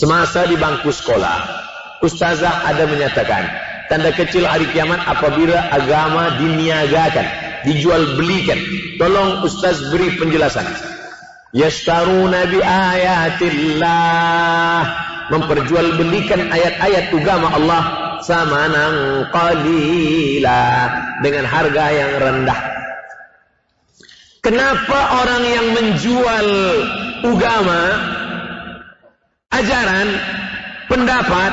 Semasa di bangku sekolah, ustazah ada menyatakan, tanda kecil hari kiamat apabila agama diniagakan, dijual belikan. Tolong ustaz beri penjelasan. Yashtaruna bi ayatillah memperjualbelikan ayat-ayat agama Allah samanan qalila dengan harga yang rendah. Kenapa orang yang menjual agama ajaran pendapat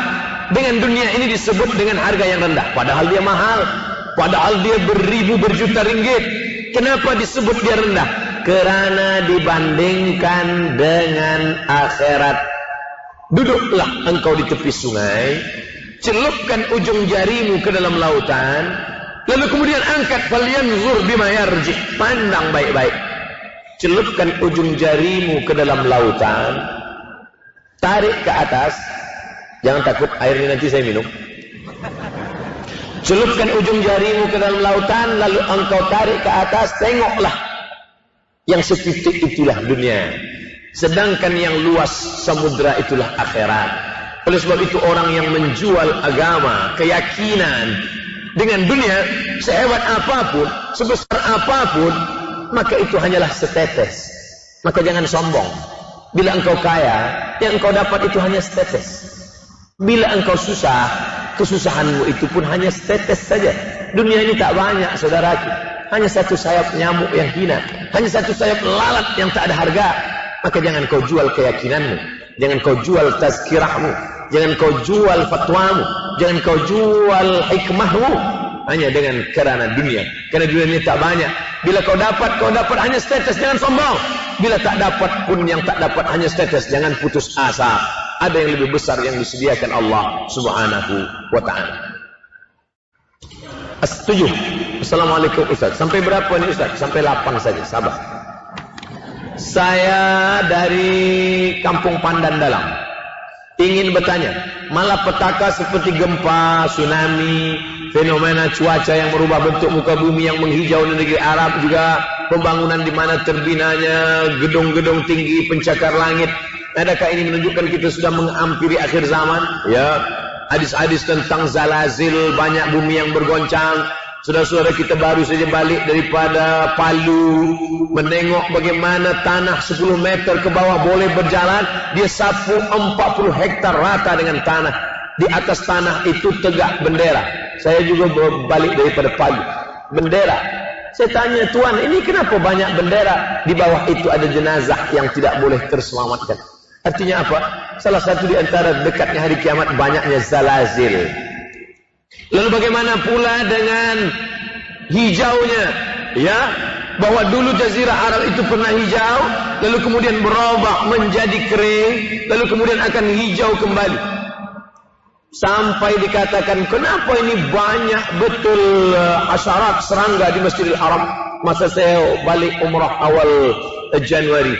dengan dunia ini disebut dengan harga yang rendah. Padahal dia mahal. Padahal dia beribu berjuta ringgit. Kenapa disebut dia rendah? Kerana dibandingkan dengan akhirat. Duduklah engkau di tepi sungai celupkan ujung jarimu ke dalam lautan lalu kemudian angkat falyanzur bima yarji pandang baik-baik. Celupkan ujung jarimu ke dalam lautan tarik ke atas jangan takut air ini nanti saya minum. Celupkan ujung jarimu ke dalam lautan lalu engkau tarik ke atas tengoklah yang setitik itulah dunia. Sedangkan yang luas samudra itulah akhirat. Oleh sebab itu orang yang menjual agama keyakinan dengan dunia sehebat apapun sebesar apapun maka itu hanyalah setetes. Maka jangan sombong Bila engkau kaya, yang engkau dapat itu hanya setetes. Bila engkau susah, kesusahanmu itu pun hanya setetes saja. Dunia ini tak banyak, saudaraku. Hanya satu sayap nyamuk yang hina. Hanya satu sayap lalat yang tak ada harga. Maka jangan kau jual keyakinanmu. Jangan kau jual tazkirahmu. Jangan kau jual fatwamu. Jangan kau jual hikmahmu. Hanya dengan kerana dunia. Kerana dunia ini tak banyak. Bila kau dapat, kau dapat hanya status. Jangan sombong. Bila tak dapat pun yang tak dapat hanya status. Jangan putus asa. Ada yang lebih besar yang disediakan Allah subhanahu wa ta'ala. Setuju. Assalamualaikum Ustaz. Sampai berapa ni Ustaz? Sampai lapang saja. Sabar. Saya dari Kampung Pandan Dalam. Ingin bertanya. Malapetaka seperti gempa, tsunami, fenomena cuaca yang merubah bentuk muka bumi yang menghijau di negeri Arab juga pembangunan di mana terbinanya gedung-gedung tinggi pencakar langit adakah ini menunjukkan kita sudah mengampiri akhir zaman ya hadis-hadis tentang zalazil banyak bumi yang bergoncang saudara-saudara kita baru saja balik daripada Palu menengok bagaimana tanah 10 meter ke bawah boleh berjalan dia sapu 40 hektar rata dengan tanah di atas tanah itu tegak bendera saya juga balik daripada pagi. Bendera. Saya tanya tuan, ini kenapa banyak bendera? Di bawah itu ada jenazah yang tidak boleh terselamatkan. Artinya apa? Salah satu di antara dekatnya hari kiamat banyaknya zalazil. Lalu bagaimana pula dengan hijaunya? Ya, bahwa dulu jazirah Arab itu pernah hijau, lalu kemudian berubah menjadi kering, lalu kemudian akan hijau kembali. Sampai dikatakan kenapa ini banyak betul uh, asyarat serangga di Masjidil Haram masa saya balik umrah awal uh, Januari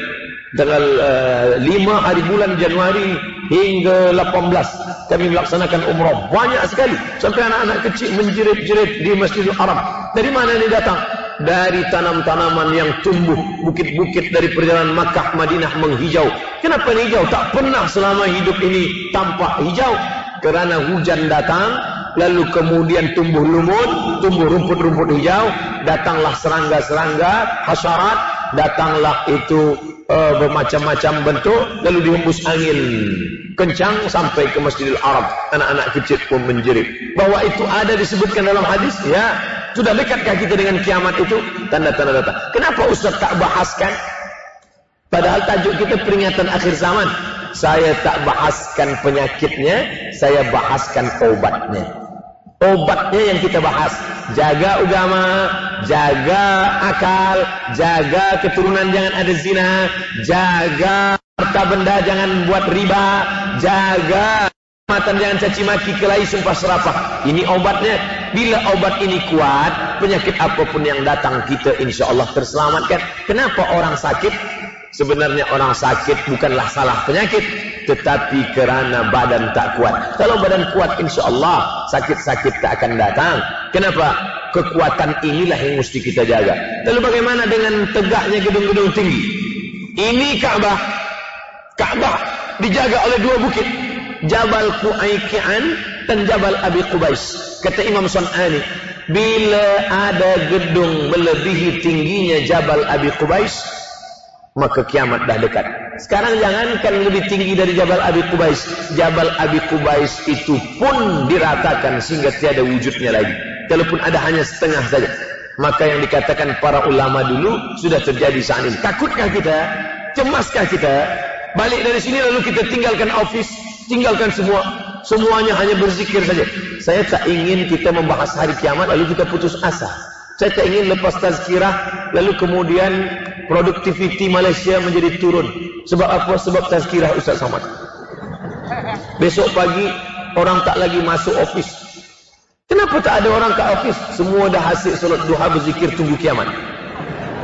tanggal uh, 5 hari bulan Januari hingga 18 kami melaksanakan umrah. Banyak sekali. Sampai anak-anak kecil menjerit-jerit di Masjidil Haram. Dari mana ini datang? Dari tanam-tanaman yang tumbuh. Bukit-bukit dari perjalanan Makkah Madinah menghijau. Kenapa ini hijau? Tak pernah selama hidup ini tampak hijau. Kerana hujan datang lalu kemudian tumbuh lumut tumbuh rumput-rumput hijau. Datanglah serangga-serangga hasyarat datanglah itu uh, bermacam-macam bentuk lalu dihembus angin. Kencang sampai ke Masjidil Arab anak-anak kecil pun menjerit. Bahwa itu ada disebutkan dalam hadis ya. Sudah dekatkah kita dengan kiamat itu? Tanda-tanda datang. Kenapa Ustaz tak bahaskan? Padahal tajuk kita peringatan akhir zaman. Saya tak bahaskan penyakitnya, saya bahaskan obatnya. Obatnya yang kita bahas, jaga agama, jaga akal, jaga keturunan jangan ada zina, jaga harta benda jangan buat riba, jaga matan jangan caci maki kelahi sumpah serapah. Ini obatnya. Bila obat ini kuat, penyakit apapun yang datang kita insya Allah terselamatkan. Kenapa orang sakit? Sebenarnya orang sakit bukanlah salah penyakit Tetapi kerana badan tak kuat Kalau badan kuat insya Allah Sakit-sakit tak akan datang Kenapa? Kekuatan inilah yang mesti kita jaga Lalu bagaimana dengan tegaknya gedung-gedung tinggi Ini Kaabah Kaabah dijaga oleh dua bukit. Jabal Kuaikian dan Jabal Abi Qubais. Kata Imam Sun'ani, bila ada gedung melebihi tingginya Jabal Abi Qubais, maka kiamat dah dekat. Sekarang jangankan lebih tinggi dari Jabal Abi Qubais. Jabal Abi Qubais itu pun diratakan sehingga tiada wujudnya lagi. Kalaupun ada hanya setengah saja. Maka yang dikatakan para ulama dulu sudah terjadi saat ini. Takutkah kita? Cemaskah kita? Balik dari sini lalu kita tinggalkan office, tinggalkan semua. Semuanya hanya berzikir saja. Saya tak ingin kita membahas hari kiamat lalu kita putus asa. Saya tak ingin lepas tazkirah lalu kemudian produktiviti Malaysia menjadi turun. Sebab apa? Sebab tazkirah Ustaz Samad. Besok pagi orang tak lagi masuk ofis. Kenapa tak ada orang ke ofis? Semua dah hasil solat duha berzikir tunggu kiamat.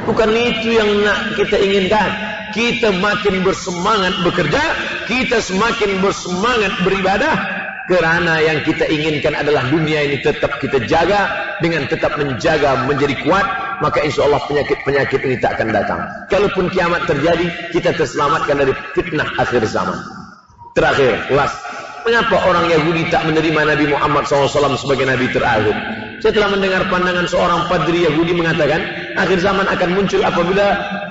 Bukan itu yang nak kita inginkan. Kita makin bersemangat bekerja, kita semakin bersemangat beribadah, kerana yang kita inginkan adalah dunia ini tetap kita jaga dengan tetap menjaga menjadi kuat maka insya Allah penyakit-penyakit ini tak akan datang kalaupun kiamat terjadi kita terselamatkan dari fitnah akhir zaman terakhir last mengapa orang Yahudi tak menerima Nabi Muhammad SAW sebagai Nabi terakhir? Saya telah mendengar pandangan seorang padri Yahudi mengatakan akhir zaman akan muncul apabila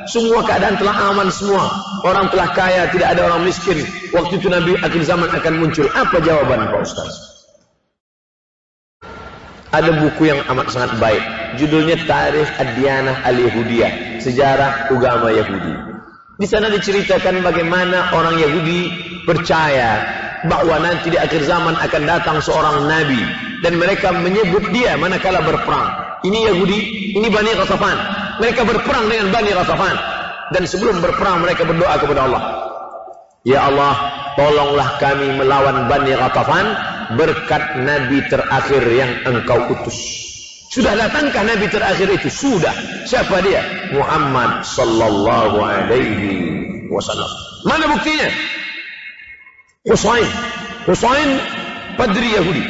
semua keadaan telah aman semua. Orang telah kaya tidak ada orang miskin. Waktu itu Nabi akhir zaman akan muncul. Apa jawaban Pak Ustaz? Ada buku yang amat sangat baik. Judulnya Tarikh Ad-Diyanah Al-Yahudiyah sejarah agama Yahudi. Di sana diceritakan bagaimana orang Yahudi percaya bahawa nanti di akhir zaman akan datang seorang nabi dan mereka menyebut dia manakala berperang. Ini Yahudi, ini Bani Ghatafan. Mereka berperang dengan Bani Ghatafan dan sebelum berperang mereka berdoa kepada Allah. Ya Allah, tolonglah kami melawan Bani Ghatafan berkat nabi terakhir yang Engkau utus. Sudah datangkah nabi terakhir itu? Sudah. Siapa dia? Muhammad sallallahu alaihi wasallam. Mana buktinya? Husain. Husain padri Yahudi.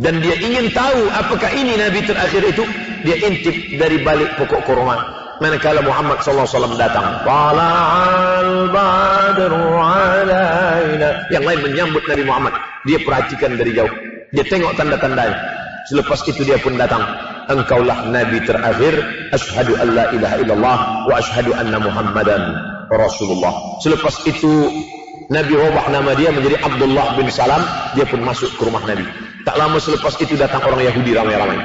Dan dia ingin tahu apakah ini nabi terakhir itu dia intip dari balik pokok kurma manakala Muhammad sallallahu alaihi wasallam datang. Tala'al badru alaina yang lain menyambut Nabi Muhammad. Dia perhatikan dari jauh. Dia tengok tanda-tandanya. Selepas itu dia pun datang. Engkaulah nabi terakhir. Asyhadu an la ilaha illallah wa asyhadu anna muhammadan rasulullah. Selepas itu Nabi ubah nama dia menjadi Abdullah bin Salam dia pun masuk ke rumah Nabi Tak lama selepas itu datang orang Yahudi ramai-ramai.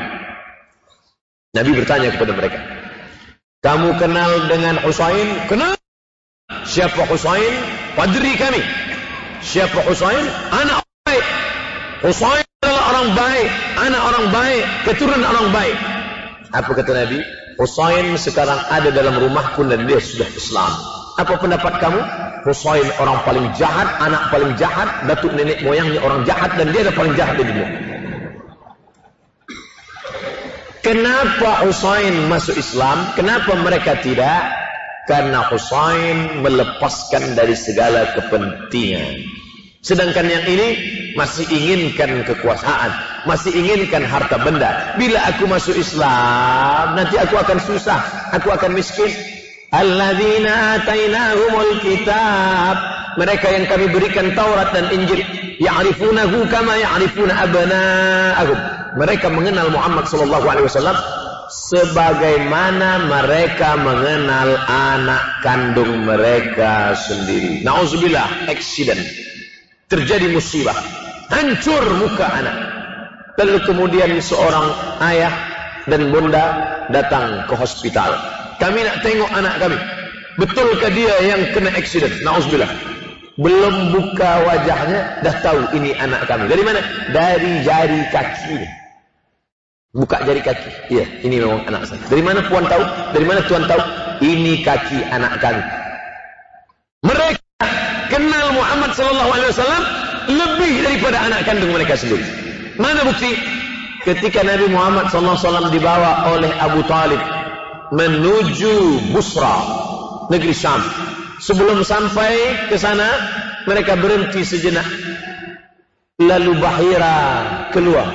Nabi bertanya kepada mereka. Kamu kenal dengan Husain? Kenal. Siapa Husain? Padri kami. Siapa Husain? Anak orang baik. Husain adalah orang baik. Anak orang baik. Keturunan orang baik. Apa kata Nabi? Husain sekarang ada dalam rumahku dan dia sudah Islam. Apa pendapat kamu? Husain orang paling jahat, anak paling jahat, datuk nenek moyangnya orang jahat dan dia adalah paling jahat di dunia. Kenapa Husain masuk Islam? Kenapa mereka tidak? Karena Husain melepaskan dari segala kepentingan. Sedangkan yang ini masih inginkan kekuasaan, masih inginkan harta benda. Bila aku masuk Islam, nanti aku akan susah, aku akan miskin, Alladzina atainahumul kitab. Mereka yang kami berikan Taurat dan Injil. Ya'rifunahu kama ya'rifuna abna'ahum. Mereka mengenal Muhammad sallallahu alaihi wasallam sebagaimana mereka mengenal anak kandung mereka sendiri. Nauzubillah, accident. Terjadi musibah. Hancur muka anak. Lalu kemudian seorang ayah dan bunda datang ke hospital. Kami nak tengok anak kami. Betulkah dia yang kena accident? Nauzubillah. Belum buka wajahnya, dah tahu ini anak kami. Dari mana? Dari jari kaki. Buka jari kaki. Iya, ini memang anak saya. Dari mana puan tahu? Dari mana tuan tahu? Ini kaki anak kami. Mereka kenal Muhammad sallallahu alaihi wasallam lebih daripada anak kandung mereka sendiri. Mana bukti? Ketika Nabi Muhammad sallallahu alaihi wasallam dibawa oleh Abu Talib menuju Busra, negeri Syam. Sebelum sampai ke sana, mereka berhenti sejenak. Lalu Bahira keluar.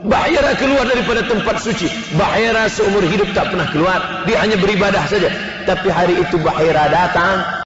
Bahira keluar daripada tempat suci. Bahira seumur hidup tak pernah keluar. Dia hanya beribadah saja. Tapi hari itu Bahira datang